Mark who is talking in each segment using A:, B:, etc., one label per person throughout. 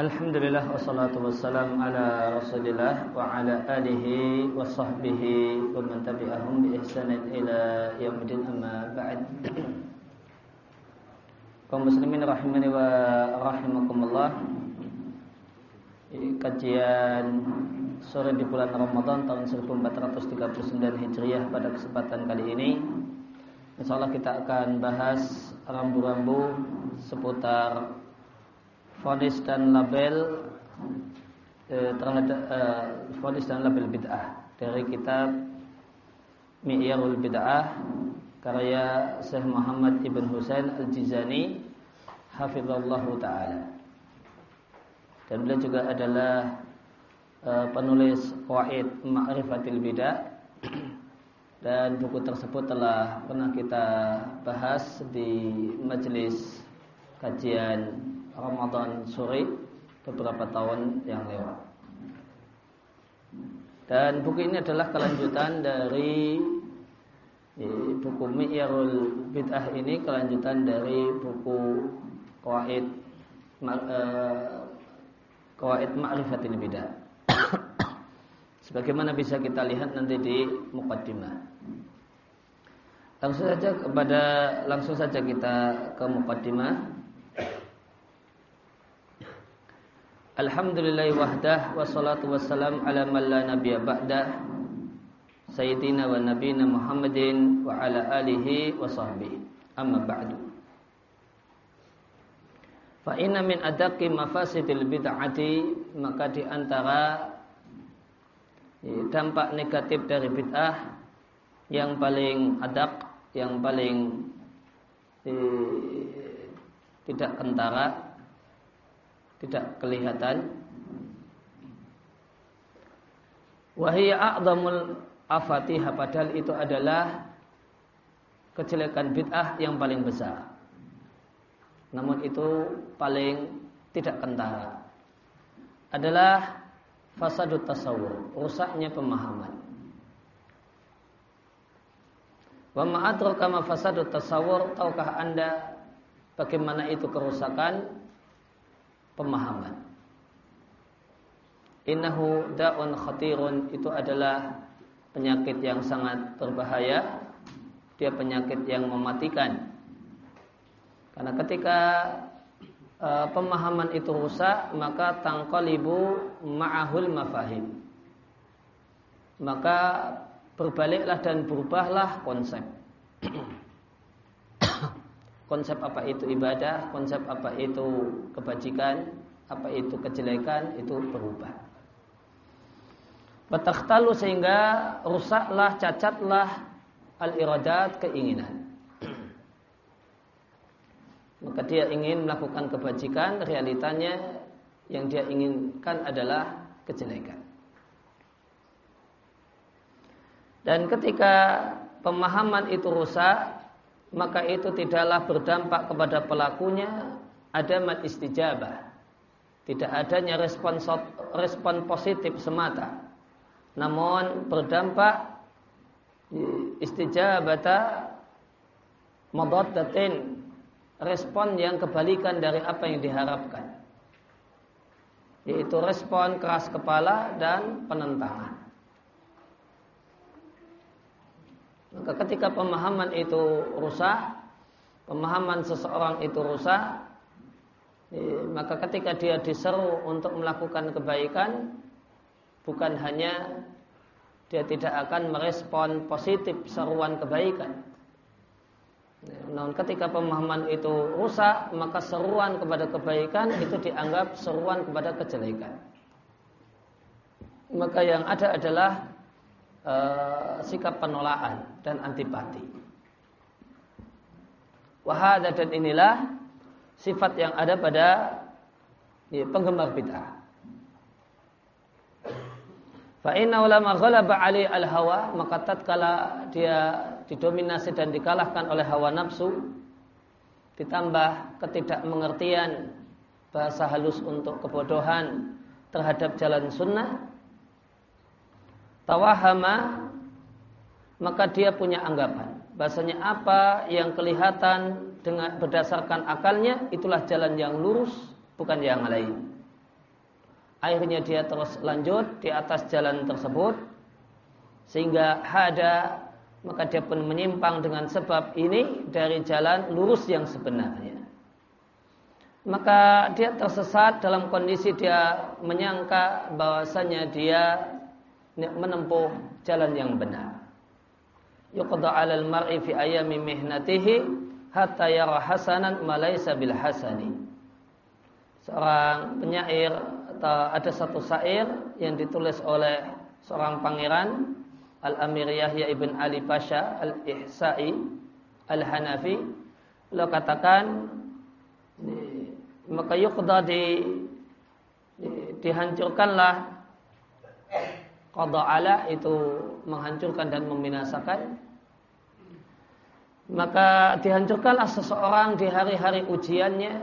A: Alhamdulillah wassalatu wassalam ala Rasulillah wa ala alihi wa sahbihi wa man tabi'ahum bi ihsanin ila yaumil amma ba'd. Kaum muslimin rahimani wa rahimakumullah. Kajian sore di bulan Ramadan tahun 1439 Hijriah pada kesempatan kali ini Insyaallah kita akan bahas rambu-rambu seputar fonis dan label eh, terhadap eh, fonis dan label bid'ah dari kitab Mi'yarul Bid'ah karya Syekh Muhammad Ibn Husain Al-Jizani hafizallah taala. Dan beliau juga adalah eh, penulis Qawaid Ma'rifatil Bid'ah dan buku tersebut telah pernah kita bahas di majelis kajian Ramadan sore beberapa tahun yang lewat. Dan buku ini adalah kelanjutan dari buku Mi'yarul Bid'ah ini kelanjutan dari buku Qawaid Qawaid Ma'rifatil Bid'ah. Sebagaimana bisa kita lihat nanti di mukaddimah. Langsung saja kepada langsung saja kita ke mukaddimah. Alhamdulillah wahdah wassalatu wassalam ala man la nabiyya ba'dah Sayyidina wa nabiyina Muhammadin wa ala alihi wa sahbihi. Amma ba'du. Fa inna min adaqi mafasidil bid'ati Maka di antara Dampak negatif dari bid'ah Yang paling adaq Yang paling eh, Tidak kentara tidak kelihatan. Wahia a'zamul afatiha padahal itu adalah kejelekan bid'ah yang paling besar. Namun itu paling tidak kentara. Adalah fasadut tasawur, rusaknya pemahaman. Wa ma'adraka ma fasadut tasawur, tahukah Anda bagaimana itu kerusakan pemahaman. Innahu da'un khatirun itu adalah penyakit yang sangat berbahaya. Dia penyakit yang mematikan. Karena ketika uh, pemahaman itu rusak, maka tangqalibu ma'ahul mafahim. Maka berbaliklah dan berubahlah konsep. konsep apa itu ibadah, konsep apa itu kebajikan, apa itu kejelekan, itu berubah. Batakhtalu sehingga rusaklah, cacatlah al-iradat keinginan. Maka dia ingin melakukan kebajikan, realitanya yang dia inginkan adalah kejelekan. Dan ketika pemahaman itu rusak, maka itu tidaklah berdampak kepada pelakunya ada mat istijabah. Tidak adanya respon respon positif semata. Namun berdampak istijabata madaddatin respon yang kebalikan dari apa yang diharapkan. Yaitu respon keras kepala dan penentangan. Maka ketika pemahaman itu rusak, pemahaman seseorang itu rusak, maka ketika dia diseru untuk melakukan kebaikan, bukan hanya dia tidak akan merespon positif seruan kebaikan. Namun ketika pemahaman itu rusak, maka seruan kepada kebaikan itu dianggap seruan kepada kejelekan. Maka yang ada adalah uh, sikap penolakan dan antipati. Wahada dan inilah sifat yang ada pada ya, penggemar bid'ah. Fa inna ulama ghalaba al hawa maka tatkala dia didominasi dan dikalahkan oleh hawa nafsu ditambah ketidakmengertian bahasa halus untuk kebodohan terhadap jalan sunnah tawahama maka dia punya anggapan. Bahasanya apa yang kelihatan dengan berdasarkan akalnya itulah jalan yang lurus bukan yang lain. Akhirnya dia terus lanjut di atas jalan tersebut sehingga hada maka dia pun menyimpang dengan sebab ini dari jalan lurus yang sebenarnya. Maka dia tersesat dalam kondisi dia menyangka bahwasanya dia menempuh jalan yang benar. Yuqda 'alal mar'i fi ayami mihnatihi hatta yara hasanan malaysa bil hasani. Seorang penyair atau ada satu syair yang ditulis oleh seorang pangeran Al-Amir Yahya ibn Ali Pasha Al-Ihsa'i Al-Hanafi. Beliau katakan maka yuqda di, di dihancurkanlah qada ala itu menghancurkan dan membinasakan maka dihancurkanlah seseorang di hari-hari ujiannya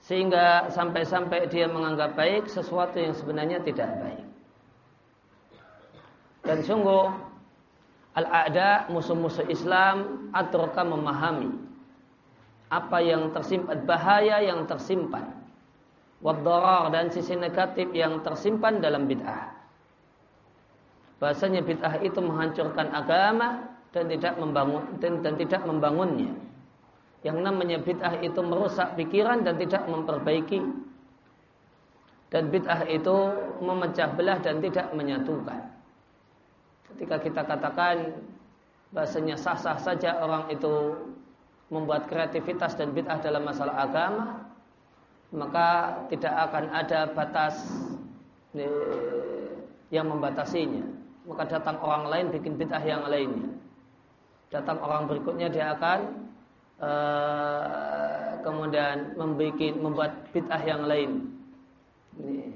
A: sehingga sampai-sampai dia menganggap baik sesuatu yang sebenarnya tidak baik. Dan sungguh al-a'da musuh-musuh Islam aturka memahami apa yang tersimpan bahaya yang tersimpan wadarar dan sisi negatif yang tersimpan dalam bid'ah. Bahasanya bid'ah itu menghancurkan agama dan tidak membangun dan, dan tidak membangunnya. Yang namanya bid'ah itu merusak pikiran dan tidak memperbaiki. Dan bid'ah itu memecah belah dan tidak menyatukan. Ketika kita katakan bahasanya sah-sah saja orang itu membuat kreativitas dan bid'ah dalam masalah agama, maka tidak akan ada batas eh, yang membatasinya. Maka datang orang lain bikin bid'ah yang lainnya. Datang orang berikutnya dia akan uh, kemudian membuat membuat bid'ah yang lain. Ini.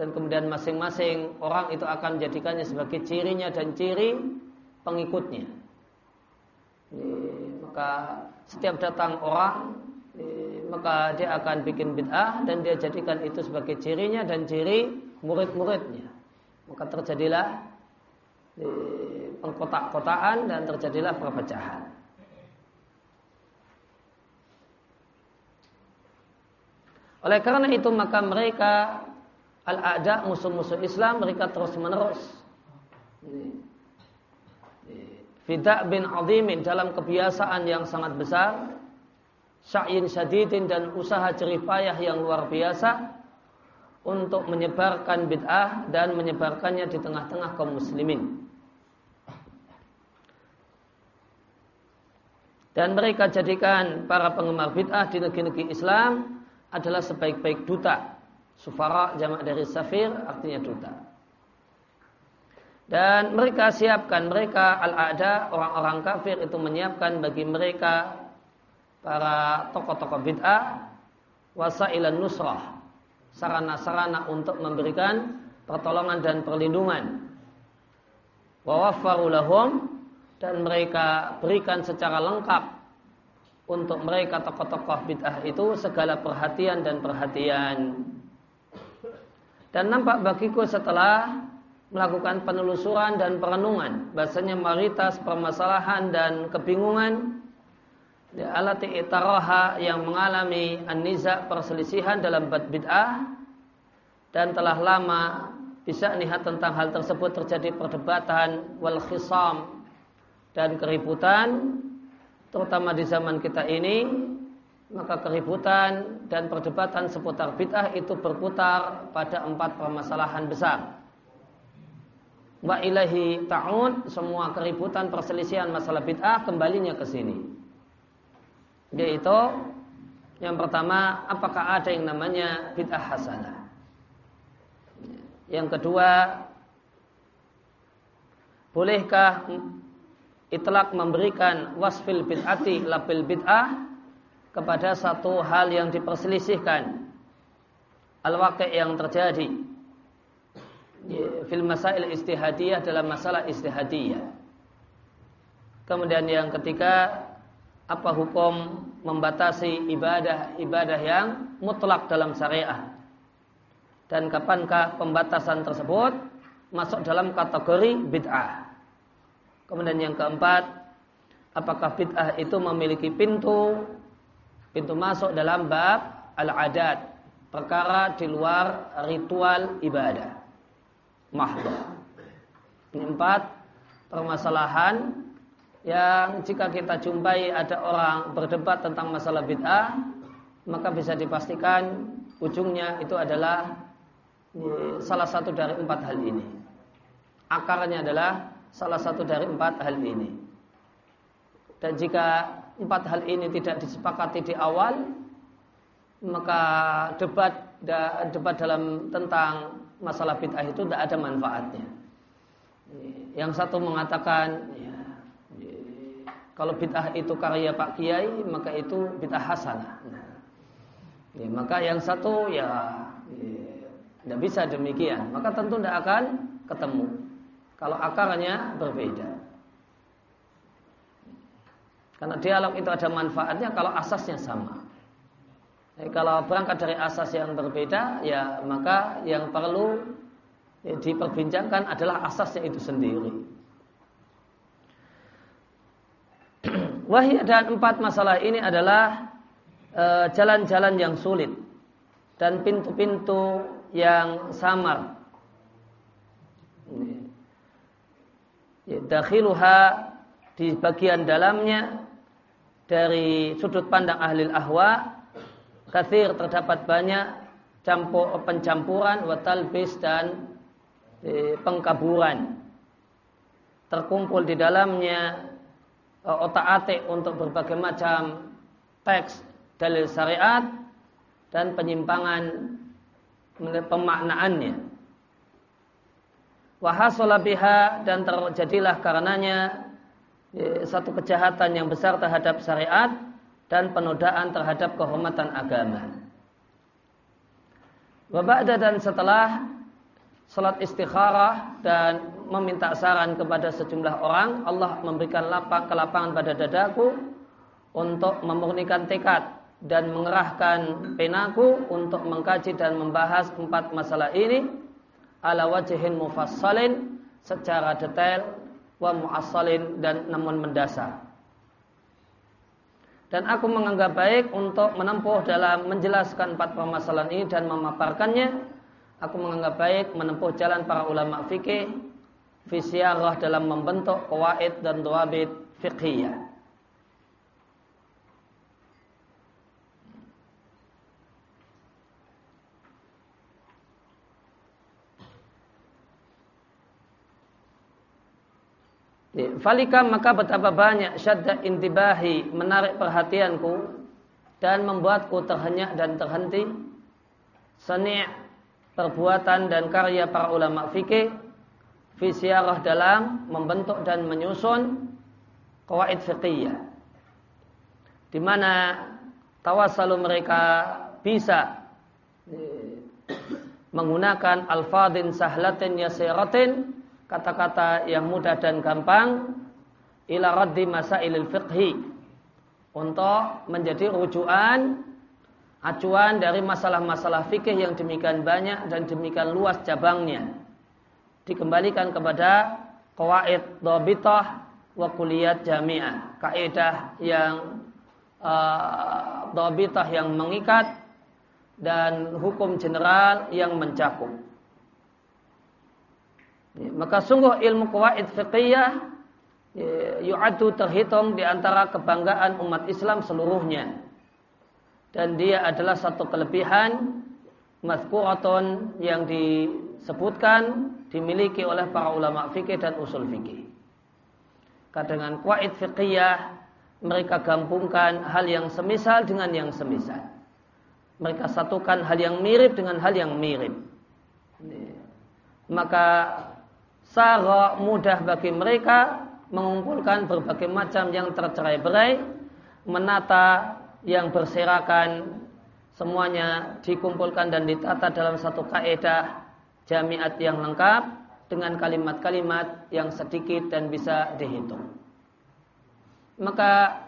A: Dan kemudian masing-masing orang itu akan menjadikannya sebagai cirinya dan ciri pengikutnya. Ini. Maka setiap datang orang maka dia akan bikin bid'ah dan dia jadikan itu sebagai cirinya dan ciri murid-muridnya. Maka terjadilah pengkotak-kotaan dan terjadilah perpecahan. Oleh karena itu maka mereka al-a'da musuh-musuh Islam mereka terus menerus Fidak bin Azimin dalam kebiasaan yang sangat besar Sya'in syadidin dan usaha jeripayah yang luar biasa Untuk menyebarkan bid'ah dan menyebarkannya di tengah-tengah kaum muslimin Dan mereka jadikan para penggemar bid'ah di negeri-negeri Islam adalah sebaik-baik duta. Sufara jamak dari safir artinya duta. Dan mereka siapkan, mereka al-ada, orang-orang kafir itu menyiapkan bagi mereka para tokoh-tokoh bid'ah wasailan nusrah, sarana-sarana untuk memberikan pertolongan dan perlindungan. Wa dan mereka berikan secara lengkap untuk mereka tokoh-tokoh bid'ah itu segala perhatian dan perhatian. Dan nampak bagiku setelah melakukan penelusuran dan perenungan bahasanya mayoritas permasalahan dan kebingungan alati itaroha yang mengalami aniza perselisihan dalam bid'ah dan telah lama bisa lihat tentang hal tersebut terjadi perdebatan wal khisam dan keributan terutama di zaman kita ini maka keributan dan perdebatan seputar bid'ah itu berputar pada empat permasalahan besar. Wa ilahi ta'ud semua keributan perselisihan masalah bid'ah kembalinya ke sini. Yaitu yang pertama apakah ada yang namanya bid'ah hasanah? Yang kedua bolehkah itlak memberikan wasfil bid'ati lapil bid'ah kepada satu hal yang diperselisihkan? Al-waqi' yang terjadi. Fil masail istihadiyah dalam masalah istihadiyah. Kemudian yang ketiga apa hukum membatasi ibadah-ibadah yang mutlak dalam syariah dan kapankah pembatasan tersebut masuk dalam kategori bid'ah Kemudian yang keempat, apakah bid'ah itu memiliki pintu pintu masuk dalam bab al-adat, perkara di luar ritual ibadah. Mahdoh. Ini empat permasalahan yang jika kita jumpai ada orang berdebat tentang masalah bid'ah, maka bisa dipastikan ujungnya itu adalah salah satu dari empat hal ini. Akarnya adalah salah satu dari empat hal ini. Dan jika empat hal ini tidak disepakati di awal, maka debat debat dalam tentang masalah bid'ah itu tidak ada manfaatnya. Yang satu mengatakan kalau bid'ah itu karya Pak Kiai maka itu bid'ah hasanah. Nah, ya, maka yang satu ya tidak ya, bisa demikian. Maka tentu tidak akan ketemu. Kalau akarnya berbeda. Karena dialog itu ada manfaatnya kalau asasnya sama. Jadi kalau berangkat dari asas yang berbeda, ya maka yang perlu yang diperbincangkan adalah asasnya itu sendiri. Wahyu dan empat masalah ini adalah eh, jalan-jalan e, yang sulit dan pintu-pintu yang samar. Ya, dakhiluha di bagian dalamnya dari sudut pandang ahli ahwa kathir terdapat banyak campur pencampuran watalbis dan pengkaburan terkumpul di dalamnya e, otak-atik untuk berbagai macam teks dalil syariat dan penyimpangan pemaknaannya. Wahasola biha dan terjadilah karenanya e, satu kejahatan yang besar terhadap syariat dan penodaan terhadap kehormatan agama. Wabada dan setelah salat istikharah dan meminta saran kepada sejumlah orang, Allah memberikan lapang kelapangan pada dadaku untuk memurnikan tekad dan mengerahkan penaku untuk mengkaji dan membahas empat masalah ini ala wajhin mufassalin secara detail wa muassalin dan namun mendasar. Dan aku menganggap baik untuk menempuh dalam menjelaskan empat permasalahan ini dan memaparkannya aku menganggap baik menempuh jalan para ulama fikih fisyarah dalam membentuk kawaid dan dawabit fiqhiyah. Falika maka betapa banyak syadda intibahi menarik perhatianku dan membuatku terhenyak dan terhenti. Seni' perbuatan dan karya para ulama fikih fisyarah dalam membentuk dan menyusun kawaid fiqhiyah. Di mana tawasalu mereka bisa eh, menggunakan alfadin sahlatin yasiratin kata-kata yang mudah dan gampang ila raddi masailil fiqhi untuk menjadi rujukan acuan dari masalah-masalah fikih yang demikian banyak dan demikian luas cabangnya dikembalikan kepada qawaid dhabitah wa kuliat jami'ah. Kaidah yang uh, dhabitah yang mengikat dan hukum general yang mencakup. Ya, maka sungguh ilmu qawaid fiqhiyah ya, yu'adu terhitung di antara kebanggaan umat Islam seluruhnya. Dan dia adalah satu kelebihan mazkuratun yang disebutkan dimiliki oleh para ulama fikih dan usul fikih. Dengan kuaid fikih mereka gabungkan hal yang semisal dengan yang semisal. Mereka satukan hal yang mirip dengan hal yang mirip. Maka sara mudah bagi mereka mengumpulkan berbagai macam yang tercerai-berai, menata yang berserakan semuanya dikumpulkan dan ditata dalam satu kaidah jamiat yang lengkap dengan kalimat-kalimat yang sedikit dan bisa dihitung. Maka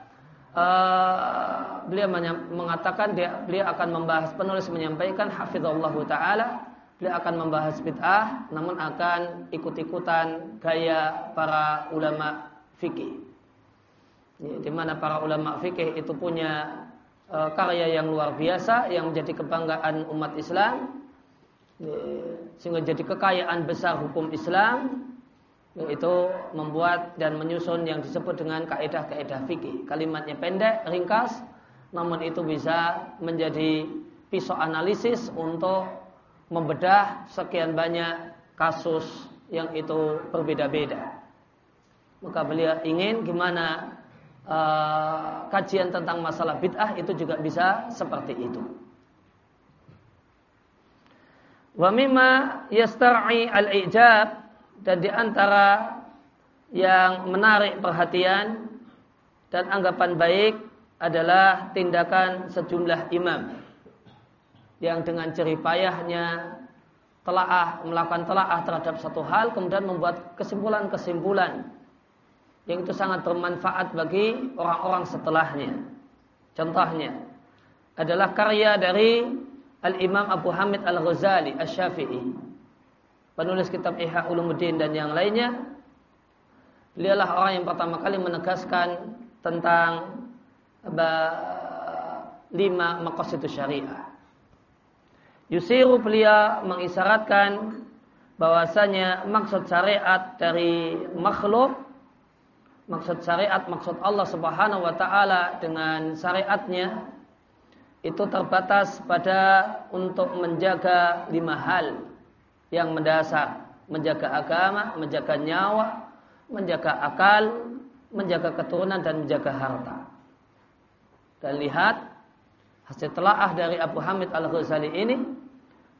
A: uh, beliau mengatakan dia beliau akan membahas penulis menyampaikan hafizallahu taala beliau akan membahas bid'ah namun akan ikut-ikutan gaya para ulama fikih. Ya, di mana para ulama fikih itu punya uh, karya yang luar biasa yang menjadi kebanggaan umat Islam sehingga jadi kekayaan besar hukum Islam itu membuat dan menyusun yang disebut dengan kaedah-kaedah fikih. Kalimatnya pendek, ringkas, namun itu bisa menjadi pisau analisis untuk membedah sekian banyak kasus yang itu berbeda-beda. Maka beliau ingin gimana uh, kajian tentang masalah bid'ah itu juga bisa seperti itu. Wa mimma yastar'i al-ijab dan di antara yang menarik perhatian dan anggapan baik adalah tindakan sejumlah imam yang dengan jeripayahnya telaah melakukan telaah terhadap satu hal kemudian membuat kesimpulan-kesimpulan yang itu sangat bermanfaat bagi orang-orang setelahnya. Contohnya adalah karya dari Al-Imam Abu Hamid Al-Ghazali Al-Syafi'i penulis kitab Ihya Ulumuddin dan yang lainnya. Beliaulah orang yang pertama kali menegaskan tentang lima maqasid syariah. Yusiru beliau mengisyaratkan bahwasanya maksud syariat dari makhluk maksud syariat maksud Allah Subhanahu wa taala dengan syariatnya itu terbatas pada untuk menjaga lima hal yang mendasar, menjaga agama, menjaga nyawa, menjaga akal, menjaga keturunan dan menjaga harta. Dan lihat hasil telaah dari Abu Hamid Al-Ghazali ini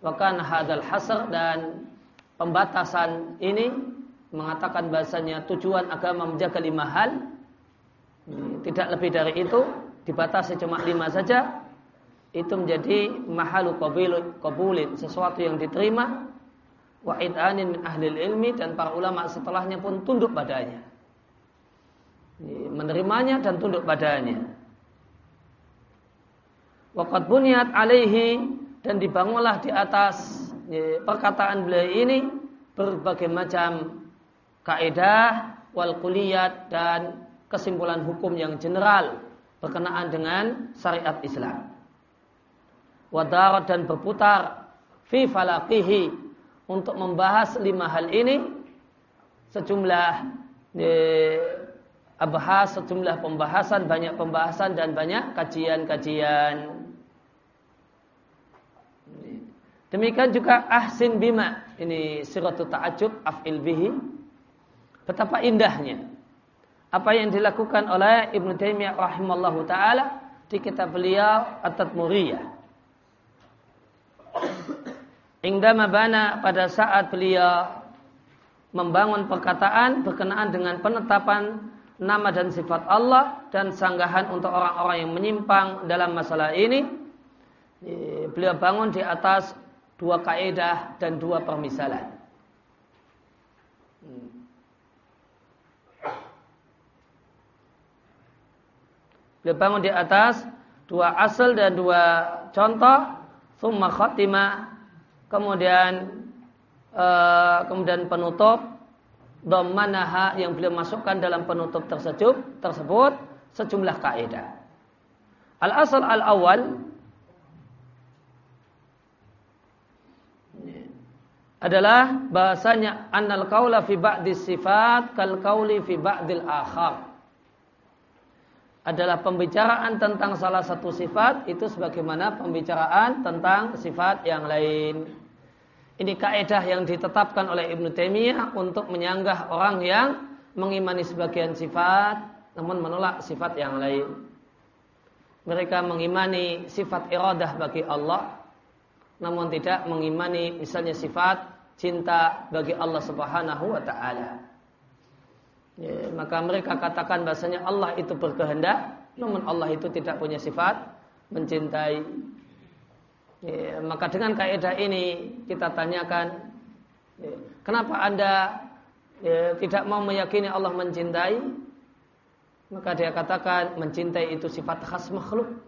A: wakan hadal hasr dan pembatasan ini mengatakan bahasanya tujuan agama menjaga lima hal tidak lebih dari itu dibatasi cuma lima saja itu menjadi mahalu qabulin sesuatu yang diterima wa idanin min ahli ilmi dan para ulama setelahnya pun tunduk padanya. Menerimanya dan tunduk padanya. Waqad bunyat alaihi dan dibangunlah di atas perkataan beliau ini berbagai macam kaidah wal kuliyat dan kesimpulan hukum yang general berkenaan dengan syariat Islam wadarat dan berputar fi falaqihi untuk membahas lima hal ini. Sejumlah eh, abahas sejumlah pembahasan banyak pembahasan dan banyak kajian-kajian. Demikian juga ahsin bima ini siratu ta'ajub af'il bihi. Betapa indahnya apa yang dilakukan oleh Ibnu Taimiyah rahimallahu taala di kitab beliau At-Tadmuriyah Ingdama bana pada saat beliau membangun perkataan berkenaan dengan penetapan nama dan sifat Allah dan sanggahan untuk orang-orang yang menyimpang dalam masalah ini. Beliau bangun di atas dua kaidah dan dua permisalan. Beliau bangun di atas dua asal dan dua contoh, khatimah kemudian uh, kemudian penutup dhammanaha yang beliau masukkan dalam penutup tersebut tersebut sejumlah kaidah. Al asal al awal adalah bahasanya annal qaula fi ba'di sifat kal qauli fi ba'dil akhar adalah pembicaraan tentang salah satu sifat itu sebagaimana pembicaraan tentang sifat yang lain. Ini kaedah yang ditetapkan oleh Ibnu Taimiyah untuk menyanggah orang yang mengimani sebagian sifat namun menolak sifat yang lain. Mereka mengimani sifat iradah bagi Allah namun tidak mengimani misalnya sifat cinta bagi Allah Subhanahu wa taala. Ya, maka mereka katakan bahasanya Allah itu berkehendak namun Allah itu tidak punya sifat mencintai Ya, maka dengan kaidah ini kita tanyakan, ya, kenapa anda ya, tidak mau meyakini Allah mencintai? Maka dia katakan mencintai itu sifat khas makhluk.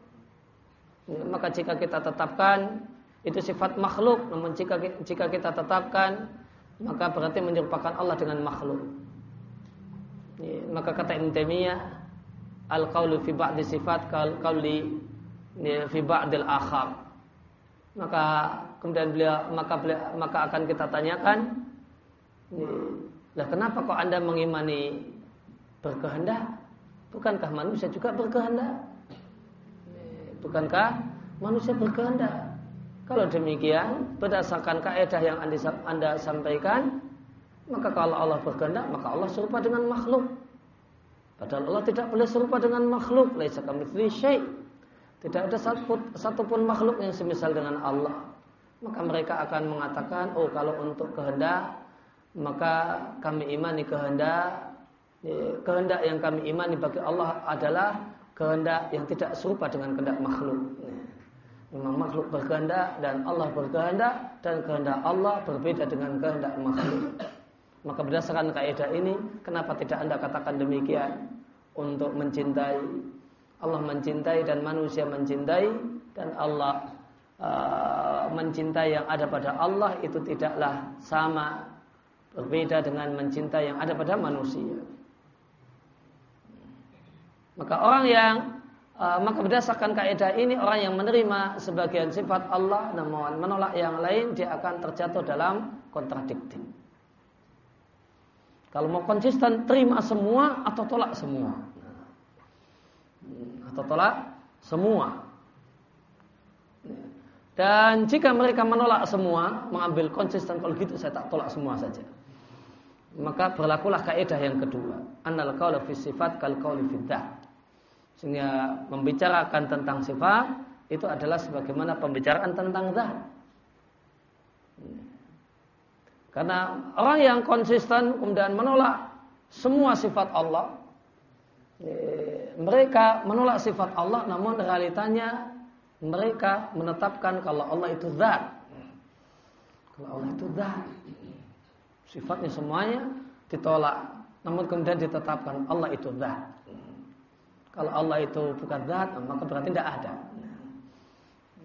A: Ya, maka jika kita tetapkan itu sifat makhluk, namun jika jika kita tetapkan maka berarti menyerupakan Allah dengan makhluk. Ya, maka kata Ibn Taimiyah al qaulu fi ba'di sifat kal qauli fi ba'dil. Maka kemudian beliau maka beliau, maka akan kita tanyakan lah kenapa kok Anda mengimani berkehendak? Bukankah manusia juga berkehendak? Bukankah manusia berkehendak? Kalau demikian, berdasarkan kaidah yang Anda sampaikan, maka kalau Allah berkehendak, maka Allah serupa dengan makhluk. Padahal Allah tidak boleh serupa dengan makhluk. Laisa kamitsli syai'. Tidak ada satu, satupun makhluk yang semisal dengan Allah. Maka mereka akan mengatakan, oh kalau untuk kehendak, maka kami imani kehendak. Kehendak yang kami imani bagi Allah adalah kehendak yang tidak serupa dengan kehendak makhluk. Memang makhluk berkehendak dan Allah berkehendak dan kehendak Allah berbeda dengan kehendak makhluk. Maka berdasarkan kaidah ini, kenapa tidak Anda katakan demikian? Untuk mencintai Allah mencintai dan manusia mencintai dan Allah uh, mencintai yang ada pada Allah itu tidaklah sama berbeda dengan mencintai yang ada pada manusia. Maka orang yang uh, maka berdasarkan kaidah ini orang yang menerima sebagian sifat Allah namun menolak yang lain dia akan terjatuh dalam kontradiktif. Kalau mau konsisten terima semua atau tolak semua. Atau tolak semua. Dan jika mereka menolak semua, mengambil konsisten kalau gitu saya tak tolak semua saja. Maka berlakulah kaidah yang kedua. Annal qaulu fi sifat kal qauli fi Sehingga membicarakan tentang sifat itu adalah sebagaimana pembicaraan tentang zat. Karena orang yang konsisten kemudian menolak semua sifat Allah, mereka menolak sifat Allah, namun realitanya mereka menetapkan kalau Allah itu zat. Kalau Allah itu zat, sifatnya semuanya ditolak, namun kemudian ditetapkan Allah itu zat. Kalau Allah itu bukan zat, maka berarti tidak ada.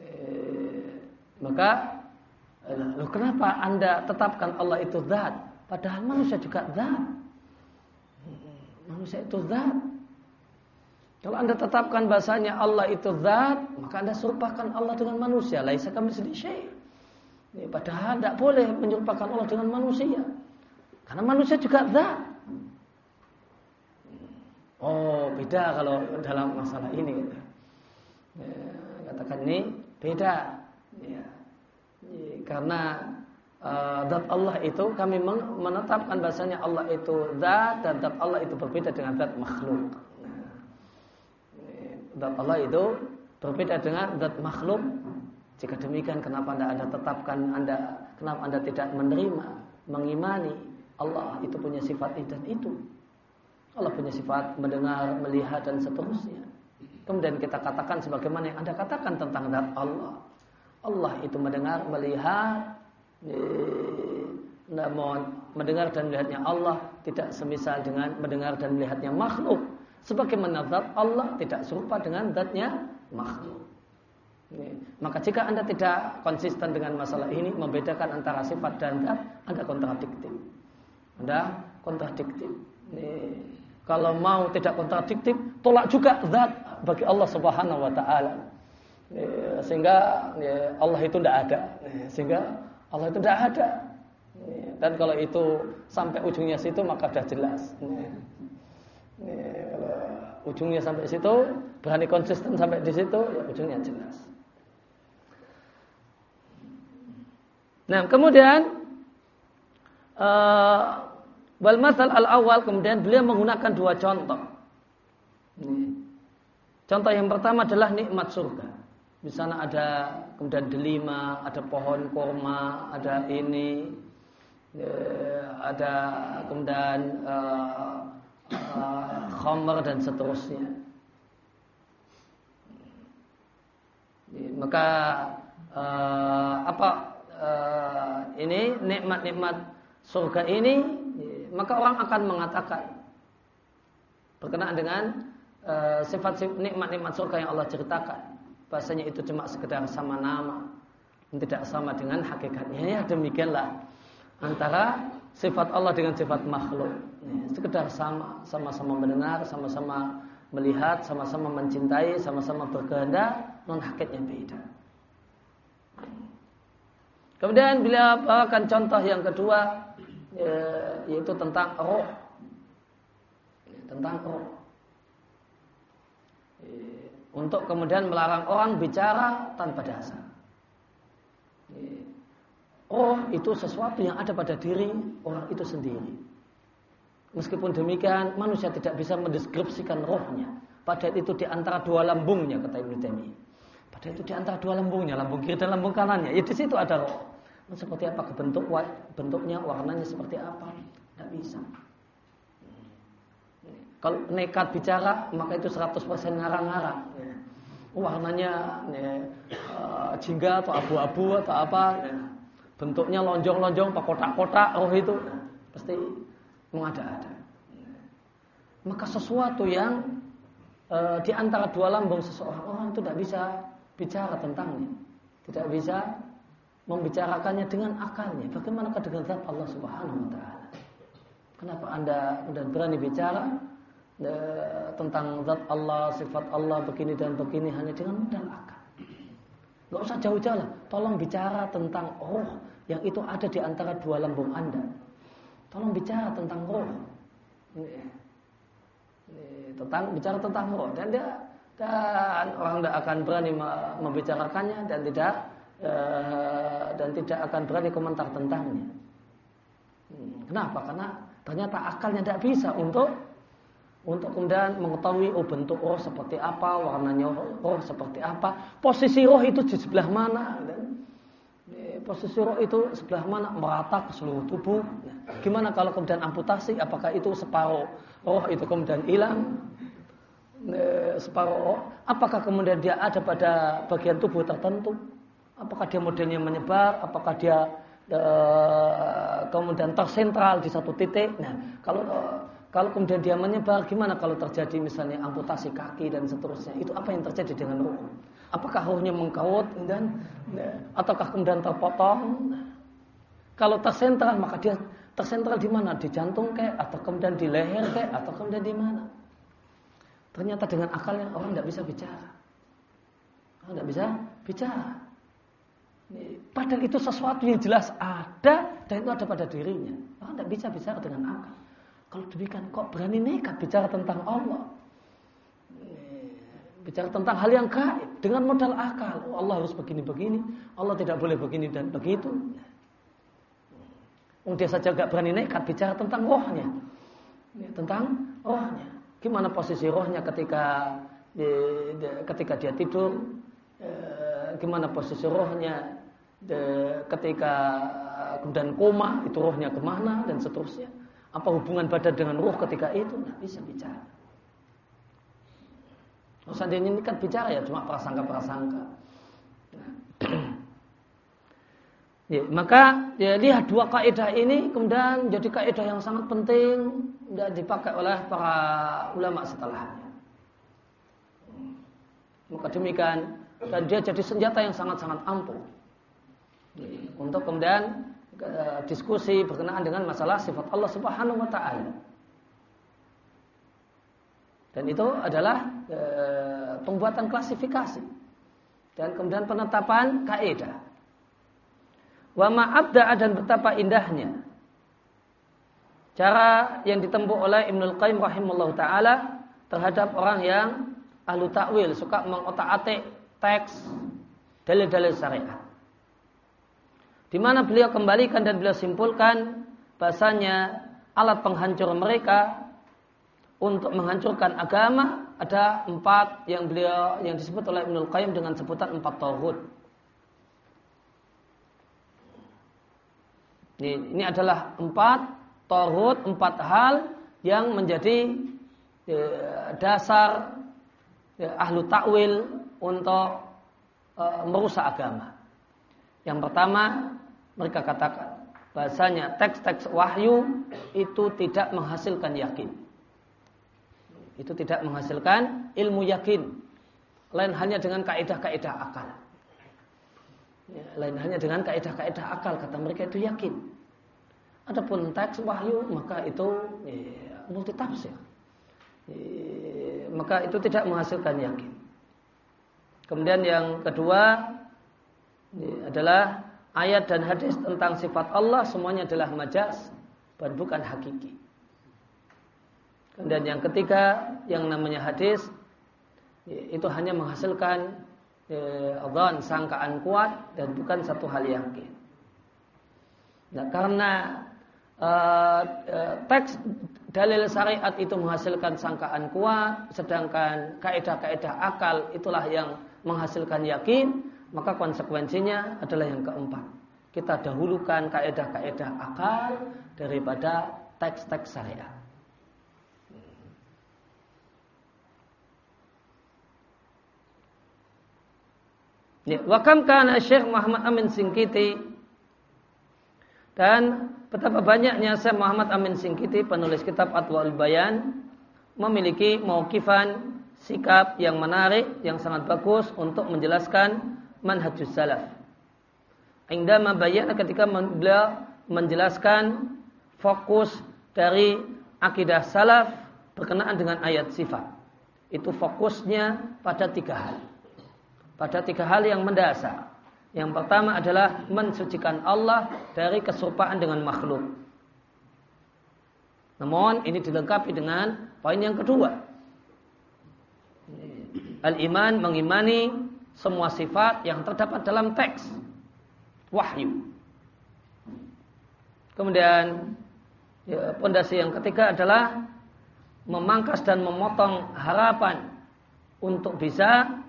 A: Eh, maka Loh kenapa anda tetapkan Allah itu zat? Padahal manusia juga zat. Manusia itu zat. Kalau anda tetapkan bahasanya Allah itu zat, maka anda serupakan Allah dengan manusia. Laisa kami sedih Padahal tidak boleh menyerupakan Allah dengan manusia. Karena manusia juga zat. Oh, beda kalau dalam masalah ini. Ya, katakan ini beda. Ya. Karena uh, Allah itu kami menetapkan bahasanya Allah itu zat dan zat Allah itu berbeda dengan zat makhluk. Zat Allah itu berbeda dengan zat makhluk. Jika demikian kenapa Anda Anda tetapkan Anda kenapa Anda tidak menerima, mengimani Allah itu punya sifat itu dan itu. Allah punya sifat mendengar, melihat dan seterusnya. Kemudian kita katakan sebagaimana yang Anda katakan tentang zat Allah. Allah itu mendengar, melihat, namun mendengar dan melihatnya Allah tidak semisal dengan mendengar dan melihatnya makhluk. Sebagaimana zat Allah tidak serupa dengan zatnya makhluk. Maka jika anda tidak konsisten dengan masalah ini, membedakan antara sifat dan zat, anda kontradiktif. Anda kontradiktif. Kalau mau tidak kontradiktif, tolak juga zat bagi Allah Subhanahu wa taala. Sehingga Allah itu tidak ada. Sehingga Allah itu tidak ada. Dan kalau itu sampai ujungnya situ maka sudah jelas. Ujungnya sampai situ, berani konsisten sampai di situ, ya ujungnya jelas. Nah, kemudian uh, wal masal al awal kemudian beliau menggunakan dua contoh. Contoh yang pertama adalah nikmat surga. Di sana ada kemudian delima, ada pohon kurma, ada ini, ya, ada kemudian uh, uh, dan seterusnya. Ya, maka uh, apa uh, ini nikmat-nikmat surga ini, maka orang akan mengatakan berkenaan dengan uh, sifat nikmat-nikmat surga yang Allah ceritakan. Bahasanya itu cuma sekedar sama nama tidak sama dengan hakikatnya. Ya demikianlah antara sifat Allah dengan sifat makhluk sekedar sama sama-sama mendengar sama-sama melihat sama-sama mencintai sama-sama berkehendak non hakikatnya beda. Kemudian beliau bawakan contoh yang kedua ya, yaitu tentang roh. Tentang roh. Untuk kemudian melarang orang bicara tanpa dasar. Roh itu sesuatu yang ada pada diri orang itu sendiri. Meskipun demikian, manusia tidak bisa mendeskripsikan rohnya. Padahal itu di antara dua lambungnya, kata Ibnu Taimiyah. Padahal itu di antara dua lambungnya, lambung kiri dan lambung kanannya. Ya di situ ada roh. Seperti apa bentuk bentuknya, warnanya seperti apa? Tidak bisa. Kalau nekat bicara, maka itu 100% ngarang-ngarang. Warnanya ya, uh, jingga atau abu-abu atau apa. Ya. Bentuknya lonjong-lonjong, pak kotak-kotak, roh itu pasti mengada-ada. Maka sesuatu yang uh, di antara dua lambung seseorang orang itu tidak bisa bicara tentangnya, tidak bisa membicarakannya dengan akalnya. Bagaimana dengan zat Allah Subhanahu wa taala? Kenapa Anda sudah berani bicara e, tentang zat Allah, sifat Allah begini dan begini hanya dengan modal akal? Gak usah jauh-jauh. Tolong bicara tentang roh yang itu ada di antara dua lambung Anda. Tolong bicara tentang roh. Ini, ini, tentang bicara tentang roh dan dia dan orang tidak akan berani membicarakannya dan tidak Eh, dan tidak akan berani komentar tentangnya. Hmm, kenapa? Karena ternyata akalnya tidak bisa untuk untuk kemudian mengetahui oh bentuk roh seperti apa, warnanya roh seperti apa, posisi roh itu di sebelah mana, dan eh, posisi roh itu sebelah mana merata ke seluruh tubuh. Nah, gimana kalau kemudian amputasi? Apakah itu separuh roh itu kemudian hilang? Eh, separuh roh, apakah kemudian dia ada pada bagian tubuh tertentu? Apakah dia modelnya menyebar? Apakah dia e, kemudian tersentral di satu titik? Nah, kalau e, kalau kemudian dia menyebar, gimana kalau terjadi misalnya amputasi kaki dan seterusnya? Itu apa yang terjadi dengan ruh? Apakah ruhnya mengkaut dan nah, ataukah kemudian terpotong? Kalau tersentral maka dia tersentral di mana? Di jantung kayak atau kemudian di leher kayak atau kemudian di mana? Ternyata dengan akalnya orang tidak bisa bicara. Orang tidak bisa bicara. Padahal itu sesuatu yang jelas ada dan itu ada pada dirinya. Orang tidak bisa bicara dengan akal. Kalau demikian kok berani nekat bicara tentang Allah? Bicara tentang hal yang gaib dengan modal akal. Oh, Allah harus begini-begini, Allah tidak boleh begini dan begitu. Oh, dia saja gak berani nekat bicara tentang rohnya. Tentang rohnya. Gimana posisi rohnya ketika ketika dia tidur? Eh, gimana posisi rohnya ketika kemudian koma itu rohnya ke mana dan seterusnya apa hubungan badan dengan roh ketika itu nggak bisa bicara oh, seandainya ini kan bicara ya cuma prasangka-prasangka ya, maka ya, lihat dua kaidah ini kemudian jadi kaidah yang sangat penting dan dipakai oleh para ulama setelahnya maka demikian dan dia jadi senjata yang sangat-sangat ampuh untuk kemudian uh, diskusi berkenaan dengan masalah sifat Allah Subhanahu wa taala. Dan itu adalah e, pembuatan klasifikasi dan kemudian penetapan kaidah. Wa ma'abda dan betapa indahnya cara yang ditempuh oleh Ibnul Qayyim rahimahullah taala terhadap orang yang ahlu takwil suka mengotak-atik teks dalil-dalil syariat. Di mana beliau kembalikan dan beliau simpulkan bahasanya alat penghancur mereka untuk menghancurkan agama ada empat yang beliau yang disebut oleh Ibnul Qayyim dengan sebutan empat tauhid. Ini, ini adalah empat tauhid, empat hal yang menjadi ya, dasar ya, ahlu takwil untuk uh, merusak agama. Yang pertama, mereka katakan bahasanya teks-teks wahyu itu tidak menghasilkan yakin. Itu tidak menghasilkan ilmu yakin. Lain hanya dengan kaidah-kaidah akal. Ya, lain hanya dengan kaidah-kaidah akal kata mereka itu yakin. Adapun teks wahyu maka itu ya, multi tafsir. Ya, maka itu tidak menghasilkan yakin. Kemudian yang kedua ini adalah ayat dan hadis tentang sifat Allah semuanya adalah majas dan bukan hakiki. Kemudian yang ketiga yang namanya hadis itu hanya menghasilkan eh, sangkaan kuat dan bukan satu hal yakin. Nah, karena uh, teks dalil syariat itu menghasilkan sangkaan kuat, sedangkan kaidah-kaidah akal itulah yang menghasilkan yakin, maka konsekuensinya adalah yang keempat. Kita dahulukan kaidah-kaidah akal daripada teks-teks syariat. Ya, wakam kana Syekh Muhammad Amin Singkiti dan betapa banyaknya Syekh Muhammad Amin Singkiti penulis kitab Atwaul Bayan memiliki maukifan sikap yang menarik yang sangat bagus untuk menjelaskan manhajus salaf. Indama bayana ketika beliau menjelaskan fokus dari akidah salaf berkenaan dengan ayat sifat. Itu fokusnya pada tiga hal. Pada tiga hal yang mendasar. Yang pertama adalah mensucikan Allah dari keserupaan dengan makhluk. Namun ini dilengkapi dengan poin yang kedua. Al-iman mengimani semua sifat yang terdapat dalam teks wahyu. Kemudian ya, pondasi yang ketiga adalah memangkas dan memotong harapan untuk bisa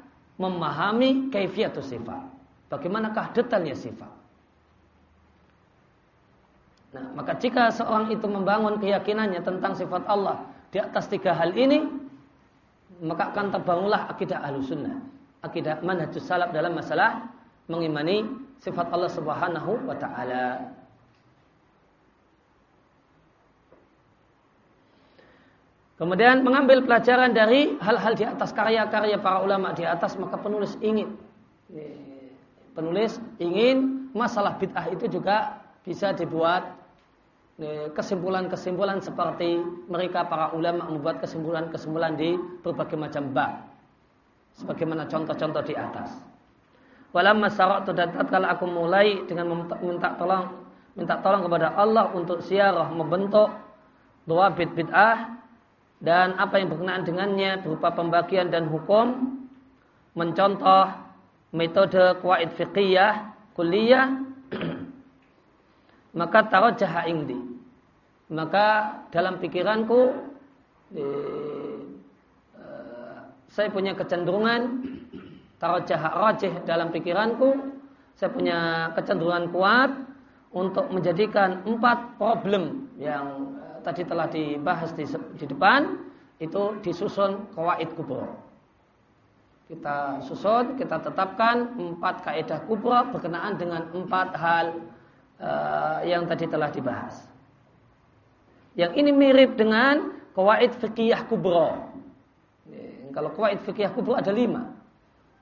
A: memahami kaifiatus sifat. Bagaimanakah detailnya sifat? Nah, maka jika seorang itu membangun keyakinannya tentang sifat Allah di atas tiga hal ini, maka akan terbangunlah akidah sunnah, akidah manhajus salaf dalam masalah mengimani sifat Allah Subhanahu wa taala. Kemudian mengambil pelajaran dari hal-hal di atas karya-karya para ulama di atas maka penulis ingin penulis ingin masalah bid'ah itu juga bisa dibuat e, kesimpulan-kesimpulan seperti mereka para ulama membuat kesimpulan-kesimpulan di berbagai macam bab. Sebagaimana contoh-contoh di atas. Walam masaratu dan tatkala aku mulai dengan minta tolong minta tolong kepada Allah untuk siarah membentuk dua bid bid'ah dan apa yang berkenaan dengannya berupa pembagian dan hukum mencontoh metode kuwait fiqiyah kuliah maka tarajjah indi maka dalam pikiranku eh, saya punya kecenderungan tarajjah rajih dalam pikiranku saya punya kecenderungan kuat untuk menjadikan empat problem yang tadi telah dibahas di, di depan itu disusun kawaid kubro kita susun, kita tetapkan empat kaidah kubra berkenaan dengan empat hal uh, yang tadi telah dibahas. Yang ini mirip dengan kawaid fikih kubra. Ya, kalau kawaid fikih kubra ada lima.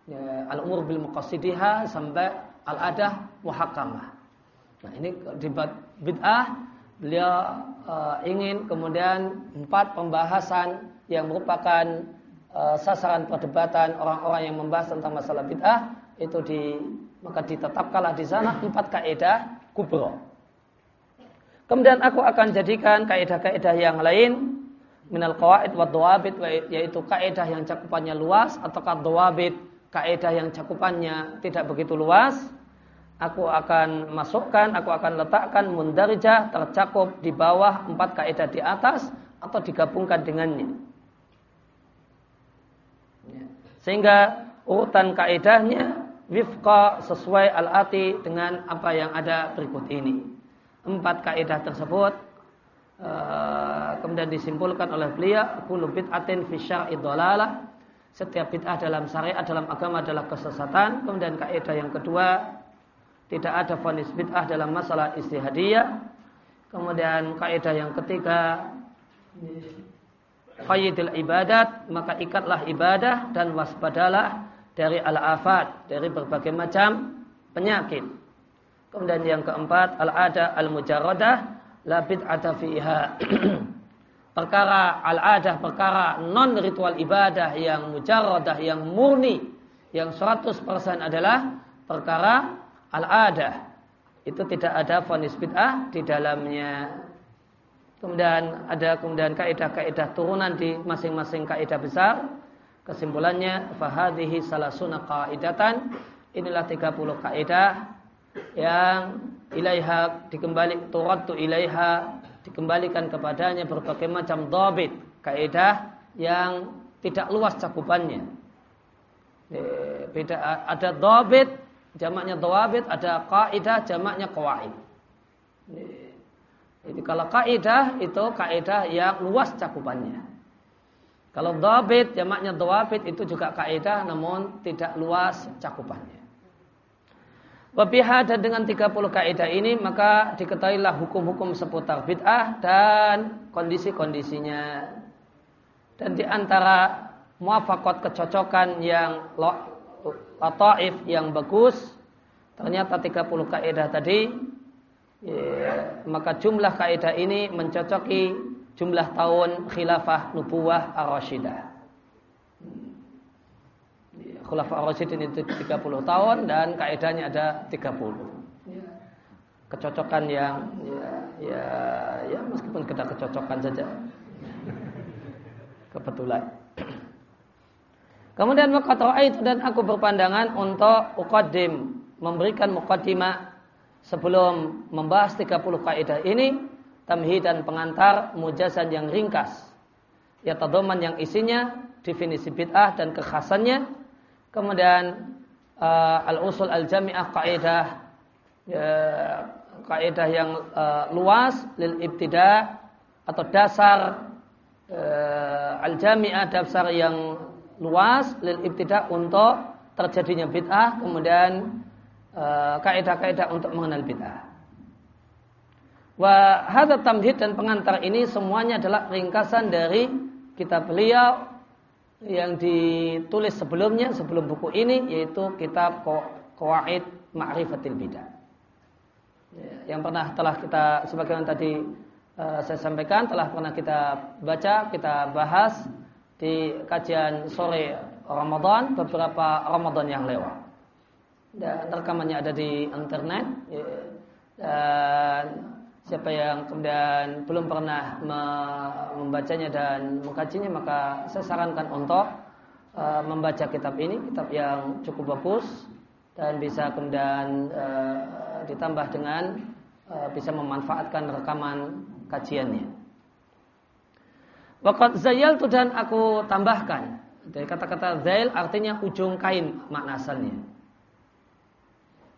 A: Ya, al-umur bil muqassidiha sampai al-adah muhakamah. Nah ini di bid'ah beliau uh, ingin kemudian empat pembahasan yang merupakan Eh, sasaran perdebatan orang-orang yang membahas tentang masalah bid'ah itu di maka ditetapkanlah di sana empat kaidah kubro. Kemudian aku akan jadikan kaidah-kaidah yang lain minal qawaid wa dawabit yaitu kaidah yang cakupannya luas atau dawabit kaidah yang cakupannya tidak begitu luas. Aku akan masukkan, aku akan letakkan mundarijah tercakup di bawah empat kaidah di atas atau digabungkan dengannya. Sehingga urutan kaidahnya wifqa sesuai al-ati dengan apa yang ada berikut ini. Empat kaidah tersebut uh, kemudian disimpulkan oleh beliau kullu bid'atin fi syar'i. Setiap bid'ah dalam syariat dalam agama adalah kesesatan. Kemudian kaidah yang kedua tidak ada fonis bid'ah dalam masalah istihadiyah. Kemudian kaidah yang ketiga qayyidil ibadat maka ikatlah ibadah dan waspadalah dari al-afat dari berbagai macam penyakit. Kemudian yang keempat al-ada al-mujarradah la bid'ata fiha. perkara al-adah perkara non ritual ibadah yang mujarradah yang murni yang 100% adalah perkara al-adah. Itu tidak ada fonis bid'ah di dalamnya. Kemudian ada kemudian kaidah-kaidah turunan di masing-masing kaidah besar. Kesimpulannya fahadhihi salasuna qaidatan. Inilah 30 kaidah yang ilaiha dikembali turaddu ilaiha dikembalikan kepadanya berbagai macam dhabit kaidah yang tidak luas cakupannya. Eh, beda ada dhabit jamaknya dawabit ada kaidah jamaknya qawaid. Jadi kalau kaidah itu kaidah yang luas cakupannya. Kalau dhabit jamaknya dawabit itu juga kaidah namun tidak luas cakupannya. Wabiha dan dengan 30 kaidah ini maka diketahuilah hukum-hukum seputar bid'ah dan kondisi-kondisinya. Dan di antara muafakot kecocokan yang lataif yang bagus ternyata 30 kaidah tadi ya, maka jumlah kaidah ini mencocoki jumlah tahun khilafah nubuwah ar-rasyidah ya, khilafah ar-rasyidin itu 30 tahun dan kaidahnya ada 30 kecocokan yang ya, ya, ya meskipun kita kecocokan saja. Kebetulan Kemudian itu dan aku berpandangan untuk uqaddim memberikan muqaddimah sebelum membahas 30 kaidah ini tamhid dan pengantar mujazan yang ringkas. Ya tadoman yang isinya definisi bid'ah dan kekhasannya. Kemudian uh, al-usul al-jami'ah kaidah ya, kaidah yang uh, luas lil ibtida atau dasar uh, al-jami'ah dasar yang luas lil ibtida untuk terjadinya bid'ah kemudian uh, kaidah-kaidah untuk mengenal bid'ah. Wa hadza tamhid dan pengantar ini semuanya adalah ringkasan dari kitab beliau yang ditulis sebelumnya sebelum buku ini yaitu kitab Qawaid Ma'rifatil Bidah. Ya, yang pernah telah kita sebagaimana tadi uh, saya sampaikan telah pernah kita baca, kita bahas di kajian sore Ramadan beberapa Ramadan yang lewat. Dan rekamannya ada di internet. Ya. Dan siapa yang kemudian belum pernah membacanya dan mengkajinya maka saya sarankan untuk uh, membaca kitab ini, kitab yang cukup bagus dan bisa kemudian uh, ditambah dengan uh, bisa memanfaatkan rekaman kajiannya. Wakat zayal tu dan aku tambahkan. Dari kata-kata zail artinya ujung kain makna asalnya.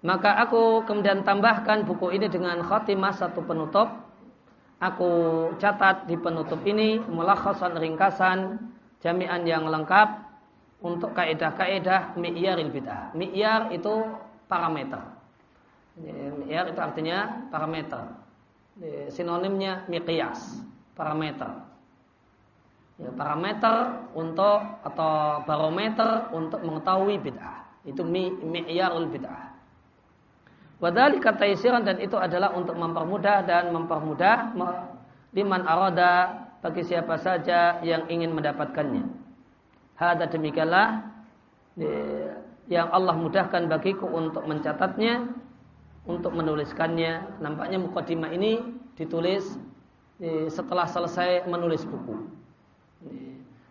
A: Maka aku kemudian tambahkan buku ini dengan khatimah satu penutup. Aku catat di penutup ini mulakhasan ringkasan jami'an yang lengkap untuk kaidah-kaidah mi'yaril bid'ah. Mi'yar itu parameter. Mi'yar itu artinya parameter. Sinonimnya miqyas, parameter ya, parameter untuk atau barometer untuk mengetahui bid'ah. Itu mi'yarul bid'ah. Wadali kata isiran dan itu adalah untuk mempermudah dan mempermudah liman arada bagi siapa saja yang ingin mendapatkannya. Hada demikianlah yang Allah mudahkan bagiku untuk mencatatnya, untuk menuliskannya. Nampaknya mukadimah ini ditulis setelah selesai menulis buku.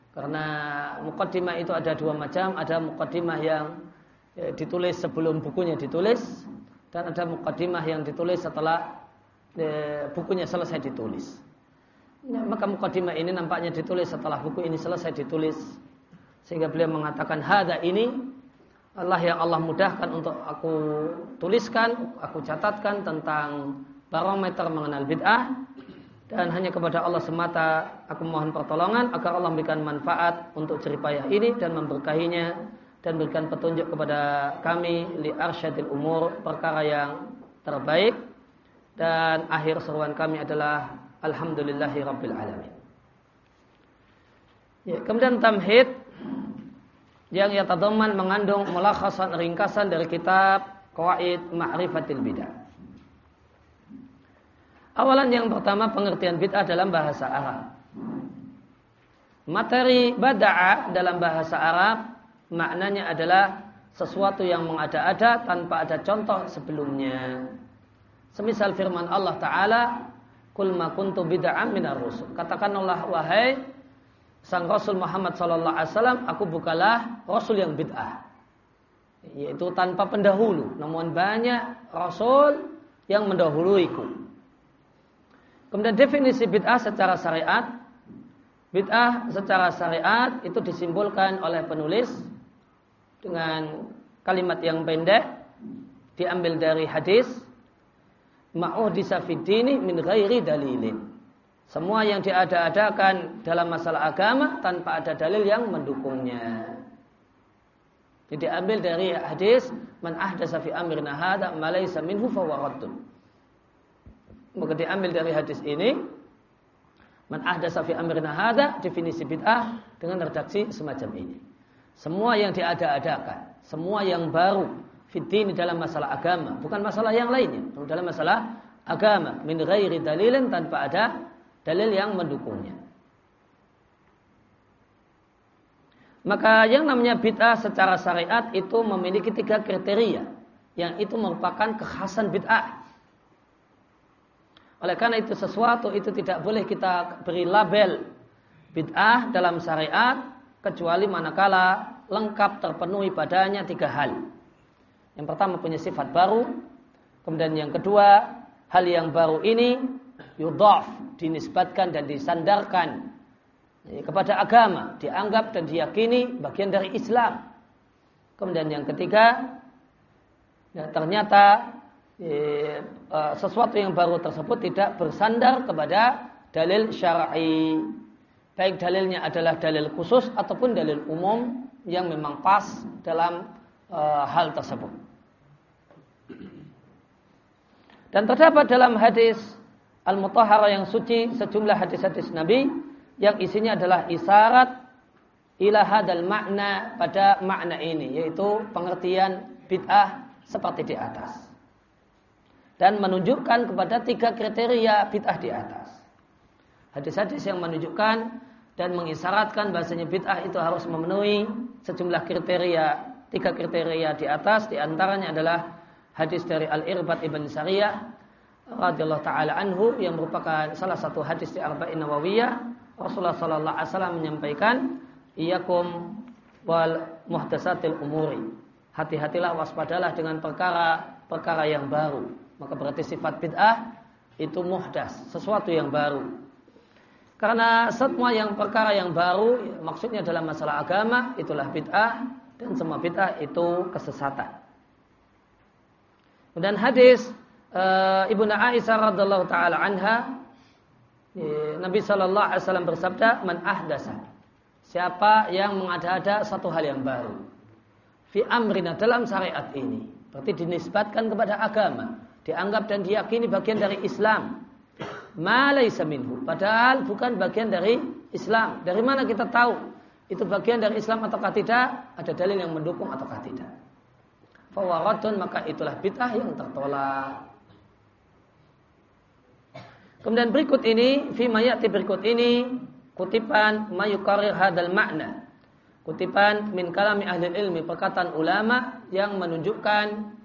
A: Karena mukaddimah itu ada dua macam, ada mukaddimah yang ya, ditulis sebelum bukunya ditulis dan ada mukaddimah yang ditulis setelah ya, bukunya selesai ditulis. Ya, maka mukaddimah ini nampaknya ditulis setelah buku ini selesai ditulis. Sehingga beliau mengatakan hada ini Allah yang Allah mudahkan untuk aku tuliskan, aku catatkan tentang barometer mengenal bid'ah dan hanya kepada Allah semata aku mohon pertolongan agar Allah memberikan manfaat untuk ceripayah ini dan memberkahinya dan berikan petunjuk kepada kami li arsyadil umur perkara yang terbaik dan akhir seruan kami adalah alhamdulillahi rabbil alamin. Ya, kemudian tamhid yang yatadaman mengandung mulakhasan ringkasan dari kitab Qawaid Ma'rifatil Bidah. Awalan yang pertama pengertian bid'ah dalam bahasa Arab. Materi bada'a dalam bahasa Arab maknanya adalah sesuatu yang mengada-ada tanpa ada contoh sebelumnya. Semisal firman Allah Ta'ala, Kul ma kuntu minar rusul. Katakanlah wahai sang Rasul Muhammad sallallahu alaihi wasallam, aku bukalah rasul yang bid'ah. Yaitu tanpa pendahulu, namun banyak rasul yang mendahuluiku. Kemudian definisi bid'ah secara syariat, bid'ah secara syariat itu disimbolkan oleh penulis dengan kalimat yang pendek diambil dari hadis ma'uhdisa min ghairi dalilin. Semua yang diada-adakan dalam masalah agama tanpa ada dalil yang mendukungnya. Jadi ambil dari hadis man ahdasa fi amrina hadza ma laysa minhu fa Maka diambil dari hadis ini man ahdasa fi amrina hadza definisi bid'ah dengan redaksi semacam ini. Semua yang diada-adakan, semua yang baru fitin dalam masalah agama, bukan masalah yang lainnya. Dalam masalah agama, min ghairi dalilin tanpa ada dalil yang mendukungnya. Maka yang namanya bid'ah secara syariat itu memiliki tiga kriteria yang itu merupakan kekhasan bid'ah. Oleh karena itu sesuatu itu tidak boleh kita beri label bid'ah dalam syariat kecuali manakala lengkap terpenuhi padanya tiga hal. Yang pertama punya sifat baru, kemudian yang kedua hal yang baru ini yudhaf dinisbatkan dan disandarkan kepada agama, dianggap dan diyakini bagian dari Islam. Kemudian yang ketiga, ya, ternyata eh, eh sesuatu yang baru tersebut tidak bersandar kepada dalil syar'i baik dalilnya adalah dalil khusus ataupun dalil umum yang memang pas dalam e, hal tersebut. Dan terdapat dalam hadis Al-Mutahhara yang suci sejumlah hadis-hadis Nabi yang isinya adalah isyarat ila hadal makna pada makna ini yaitu pengertian bid'ah seperti di atas. Dan menunjukkan kepada tiga kriteria bid'ah di atas. Hadis-hadis yang menunjukkan dan mengisyaratkan bahasanya bid'ah itu harus memenuhi sejumlah kriteria. Tiga kriteria di atas di antaranya adalah hadis dari Al Irbad ibn Sariyah radhiyallahu taala anhu yang merupakan salah satu hadis di Arba'in Nawawiyah. Rasulullah sallallahu alaihi wasallam menyampaikan iyakum wal muhdasatil umuri. Hati-hatilah waspadalah dengan perkara-perkara yang baru maka berarti sifat bid'ah itu muhdas sesuatu yang baru karena semua yang perkara yang baru maksudnya dalam masalah agama itulah bid'ah dan semua bid'ah itu kesesatan. Dan hadis e, Ibnu Aisyah radhiallahu taala anha e, Nabi wasallam bersabda man ahdasa siapa yang mengada-ada satu hal yang baru fi amrina dalam syariat ini berarti dinisbatkan kepada agama dianggap dan diyakini bagian dari Islam Malaysa minhu. Padahal bukan bagian dari Islam. Dari mana kita tahu itu bagian dari Islam ataukah tidak? Ada dalil yang mendukung ataukah tidak? Fawaradun maka itulah bid'ah yang tertolak. Kemudian berikut ini, fi mayati berikut ini, kutipan mayukarir hadal makna. Kutipan min kalami ahli ilmi, perkataan ulama yang menunjukkan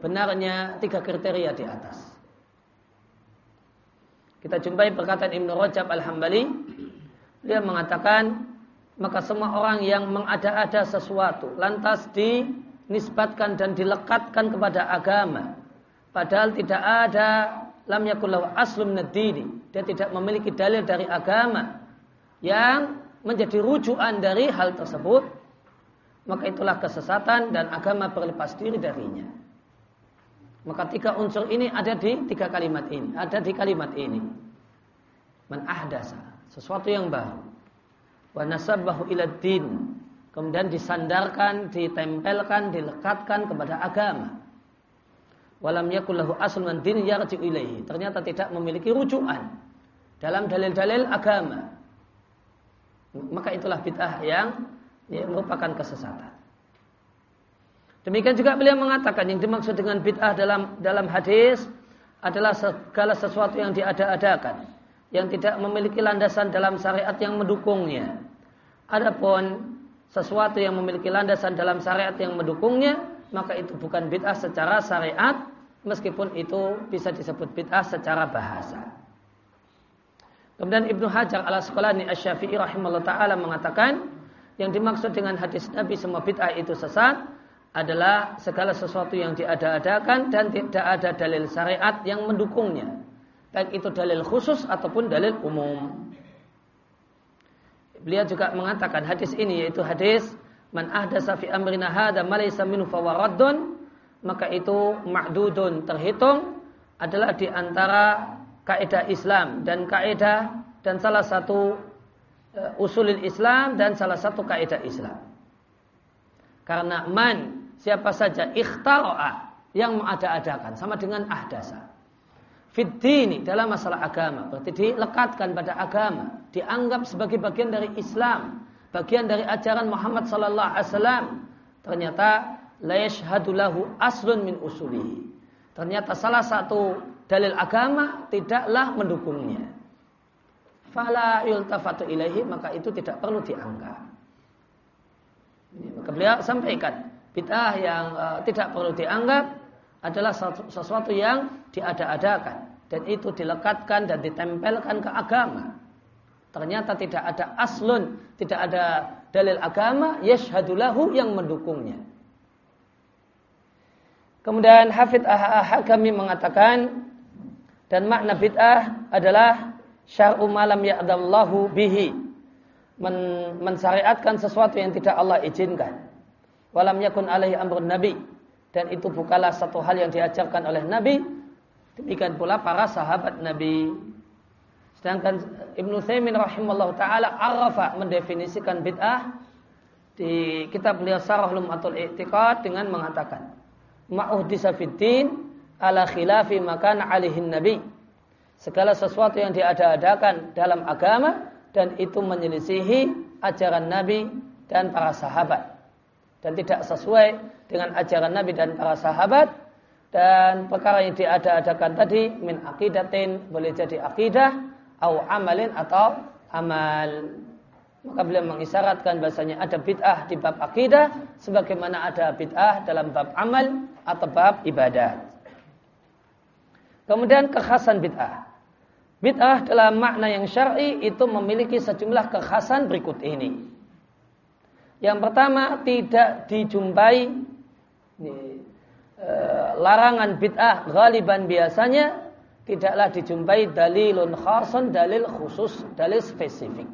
A: benarnya tiga kriteria di atas. Kita jumpai perkataan Ibnu Rajab Al-Hambali. Dia mengatakan, maka semua orang yang mengada-ada sesuatu, lantas dinisbatkan dan dilekatkan kepada agama. Padahal tidak ada lam yakullahu aslum nadini. Dia tidak memiliki dalil dari agama yang menjadi rujukan dari hal tersebut. Maka itulah kesesatan dan agama berlepas diri darinya. Maka tiga unsur ini ada di tiga kalimat ini, ada di kalimat ini. Man ahdasa, sesuatu yang baru. Wa nasabahu ila din. Kemudian disandarkan, ditempelkan, dilekatkan kepada agama. Walam yakullahu aslun din yarji'u ilaihi. Ternyata tidak memiliki rujukan dalam dalil-dalil agama. Maka itulah bid'ah yang ya, merupakan kesesatan. Demikian juga beliau mengatakan yang dimaksud dengan bid'ah dalam dalam hadis adalah segala sesuatu yang diada-adakan yang tidak memiliki landasan dalam syariat yang mendukungnya. Adapun sesuatu yang memiliki landasan dalam syariat yang mendukungnya, maka itu bukan bid'ah secara syariat, meskipun itu bisa disebut bid'ah secara bahasa. Kemudian Ibnu Hajar al Asqalani Asy-Syafi'i rahimahullah taala mengatakan yang dimaksud dengan hadis Nabi semua bid'ah itu sesat adalah segala sesuatu yang diada-adakan dan tidak ada dalil syariat yang mendukungnya. Baik itu dalil khusus ataupun dalil umum. Beliau juga mengatakan hadis ini yaitu hadis man ahdasa fi amrina hadza ma laysa minhu fawaraddun maka itu ma'dudun terhitung adalah di antara kaidah Islam dan kaidah dan salah satu uh, usulil Islam dan salah satu kaidah Islam. Karena man siapa saja ikhtara'a yang mengada-adakan sama dengan ahdasa. Fiddini dalam masalah agama berarti dilekatkan pada agama, dianggap sebagai bagian dari Islam, bagian dari ajaran Muhammad sallallahu alaihi wasallam. Ternyata la yashhadu lahu aslun min usulihi. Ternyata salah satu dalil agama tidaklah mendukungnya. Fala yultafatu ilaihi maka itu tidak perlu dianggap. Maka beliau sampaikan bid'ah yang uh, tidak perlu dianggap adalah sesuatu yang diada-adakan dan itu dilekatkan dan ditempelkan ke agama. Ternyata tidak ada aslun, tidak ada dalil agama yashhadulahu yang mendukungnya. Kemudian Hafidh Hakami mengatakan dan makna bid'ah adalah syar'u malam ya'dallahu bihi. Men mensyariatkan sesuatu yang tidak Allah izinkan. Walam yakun alaihi amrun nabi. Dan itu bukanlah satu hal yang diajarkan oleh Nabi. Demikian pula para sahabat Nabi. Sedangkan Ibnu Thaymin rahimahullah ta'ala arafa mendefinisikan bid'ah di kitab beliau Sarah Lumatul I'tiqad dengan mengatakan ma'uhdisa fiddin ala khilafi makan alihin nabi. Segala sesuatu yang diada-adakan dalam agama dan itu menyelisihi ajaran nabi dan para sahabat. Dan tidak sesuai dengan ajaran nabi dan para sahabat. Dan perkara yang diada-adakan tadi min akidatin boleh jadi akidah atau amalin atau amal. Maka beliau mengisyaratkan bahasanya ada bid'ah di bab akidah sebagaimana ada bid'ah dalam bab amal atau bab ibadat. Kemudian kekhasan bid'ah. Bid'ah dalam makna yang syar'i itu memiliki sejumlah kekhasan berikut ini. Yang pertama tidak dijumpai ini, e, larangan bid'ah galiban biasanya tidaklah dijumpai dalilun khasun, dalil khusus, dalil spesifik.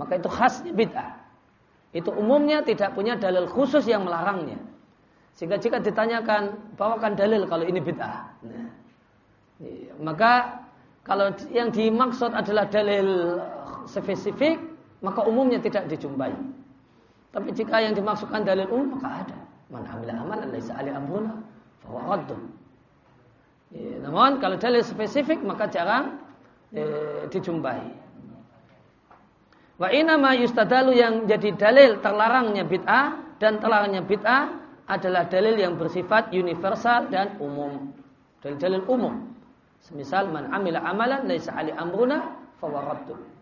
A: Maka itu khasnya bid'ah. Itu umumnya tidak punya dalil khusus yang melarangnya. Sehingga jika ditanyakan bawakan dalil kalau ini bid'ah. Nah, iya. maka kalau yang dimaksud adalah dalil spesifik, maka umumnya tidak dijumpai. Tapi jika yang dimaksudkan dalil umum, maka ada. Man amila amalan laisa ali amruna fahuwa Ya, namun kalau dalil spesifik maka jarang eh, dijumpai. Wa inama yustadalu yang jadi dalil terlarangnya bid'ah dan terlarangnya bid'ah adalah dalil yang bersifat universal dan umum. Dalil-dalil umum. Semisal man amila amalan laisa ali amruna fawaraddu.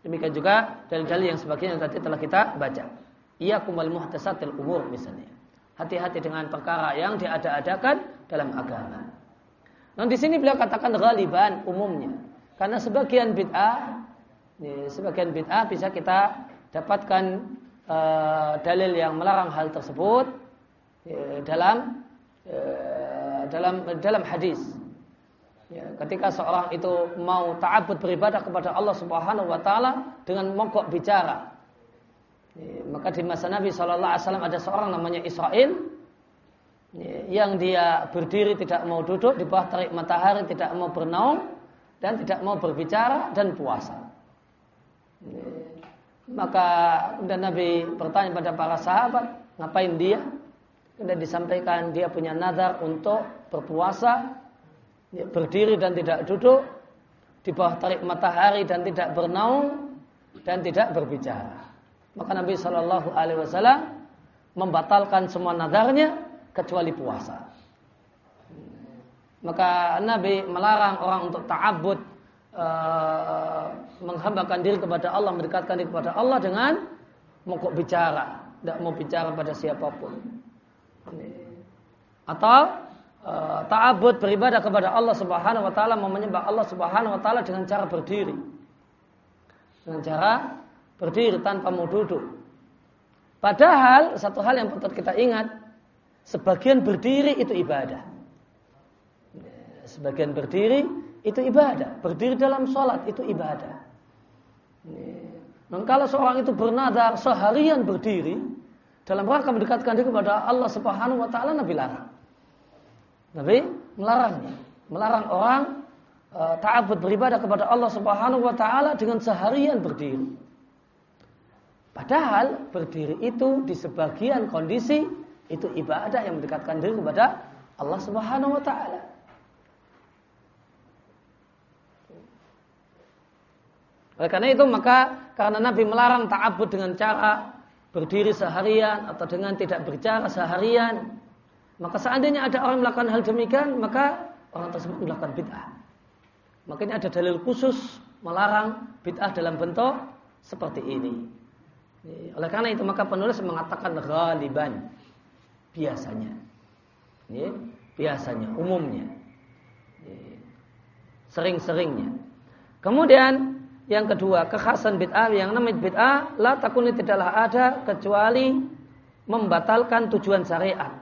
A: Demikian juga dalil-dalil yang sebagainya yang tadi telah kita baca. Ia kumal muhtasatil umur misalnya. Hati-hati dengan perkara yang diada-adakan dalam agama. Nah di sini beliau katakan ghaliban umumnya. Karena sebagian bid'ah, sebagian bid'ah bisa kita dapatkan uh, dalil yang melarang hal tersebut uh, dalam uh, dalam dalam hadis. Ya, ketika seorang itu mau ta'abud beribadah kepada Allah Subhanahu wa taala dengan mogok bicara. Ya, maka di masa Nabi sallallahu alaihi wasallam ada seorang namanya Israel ya, yang dia berdiri tidak mau duduk di bawah terik matahari, tidak mau bernaung dan tidak mau berbicara dan puasa. Ya, maka kemudian Nabi bertanya pada para sahabat, ngapain dia? Kemudian disampaikan dia punya nazar untuk berpuasa, berdiri dan tidak duduk, di bawah tarik matahari dan tidak bernaung dan tidak berbicara. Maka Nabi Shallallahu Alaihi Wasallam membatalkan semua nazarnya kecuali puasa. Maka Nabi melarang orang untuk ta'abud uh, menghambakan diri kepada Allah, mendekatkan diri kepada Allah dengan mogok bicara, tidak mau bicara pada siapa pun. Atau uh, ta'abud beribadah kepada Allah Subhanahu wa taala, mau menyembah Allah Subhanahu wa taala dengan cara berdiri. Dengan cara berdiri tanpa mau duduk. Padahal satu hal yang patut kita ingat, sebagian berdiri itu ibadah. Sebagian berdiri itu ibadah. Berdiri dalam sholat itu ibadah. Dan kalau seorang itu bernadar seharian berdiri dalam rangka mendekatkan diri kepada Allah Subhanahu wa taala Nabi larang. Nabi melarangnya, melarang orang uh, ta'abbud beribadah kepada Allah Subhanahu wa taala dengan seharian berdiri. Padahal berdiri itu di sebagian kondisi itu ibadah yang mendekatkan diri kepada Allah Subhanahu wa taala. Oleh karena itu maka karena Nabi melarang ta'abud dengan cara berdiri seharian atau dengan tidak berbicara seharian, maka seandainya ada orang melakukan hal demikian, maka orang tersebut melakukan bid'ah. Makanya ada dalil khusus melarang bid'ah dalam bentuk seperti ini. Oleh karena itu maka penulis mengatakan ghaliban biasanya. biasanya, umumnya. Sering-seringnya. Kemudian yang kedua, kekhasan bid'ah yang namanya bid'ah la takuni tidaklah ada kecuali membatalkan tujuan syariat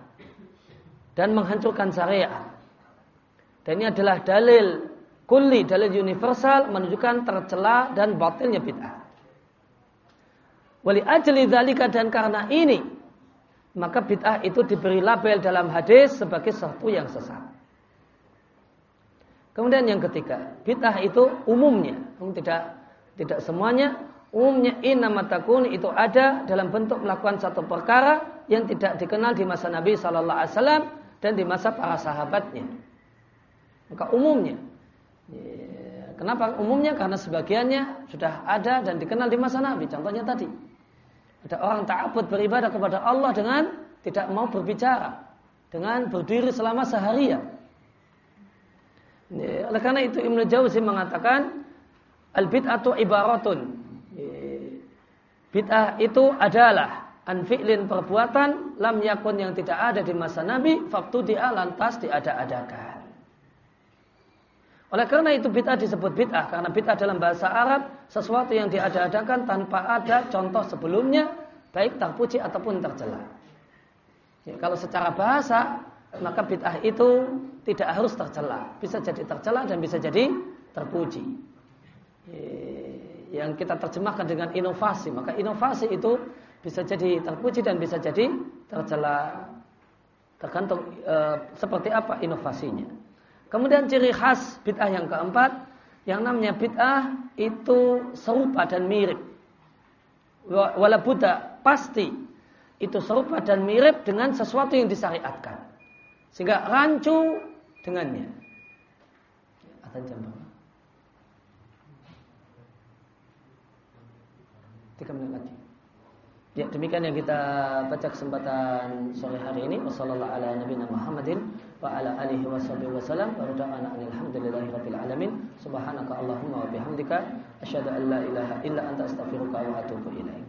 A: dan menghancurkan syariat. Dan ini adalah dalil kulli, dalil universal menunjukkan tercela dan batilnya bid'ah. Wali ajli dzalika dan karena ini maka bid'ah itu diberi label dalam hadis sebagai sesuatu yang sesat. Kemudian yang ketiga, bid'ah itu umumnya, tidak tidak semuanya umumnya inna takun itu ada dalam bentuk melakukan satu perkara yang tidak dikenal di masa Nabi Shallallahu Alaihi Wasallam dan di masa para sahabatnya. Maka umumnya, kenapa umumnya? Karena sebagiannya sudah ada dan dikenal di masa Nabi. Contohnya tadi, ada orang ta'abud beribadah kepada Allah dengan tidak mau berbicara, dengan berdiri selama seharian. Oleh karena itu Ibnu Jauzi mengatakan Al bid'atu ibaratun. Bid'ah itu adalah an fi'lin perbuatan lam yakun yang tidak ada di masa Nabi faktu dia lantas diada-adakan. Oleh karena itu bid'ah disebut bid'ah karena bid'ah dalam bahasa Arab sesuatu yang diada-adakan tanpa ada contoh sebelumnya baik terpuji ataupun tercela. Ya, kalau secara bahasa maka bid'ah itu tidak harus tercela, bisa jadi tercela dan bisa jadi terpuji. Eh, yang kita terjemahkan dengan inovasi. Maka inovasi itu bisa jadi terpuji dan bisa jadi tercela. Tergantung e, seperti apa inovasinya. Kemudian ciri khas bid'ah yang keempat, yang namanya bid'ah itu serupa dan mirip. Wala Buddha pasti itu serupa dan mirip dengan sesuatu yang disyariatkan. Sehingga rancu dengannya. Atau jam Tiga menit lagi. Ya, demikian yang kita baca kesempatan sore hari ini. Wassalamualaikum warahmatullahi Muhammadin wa ala alihi wasallam wa rada'ana alhamdulillahi rabbil alamin. Subhanaka Allahumma wa bihamdika asyhadu an la ilaha illa anta astaghfiruka wa atubu ilaik.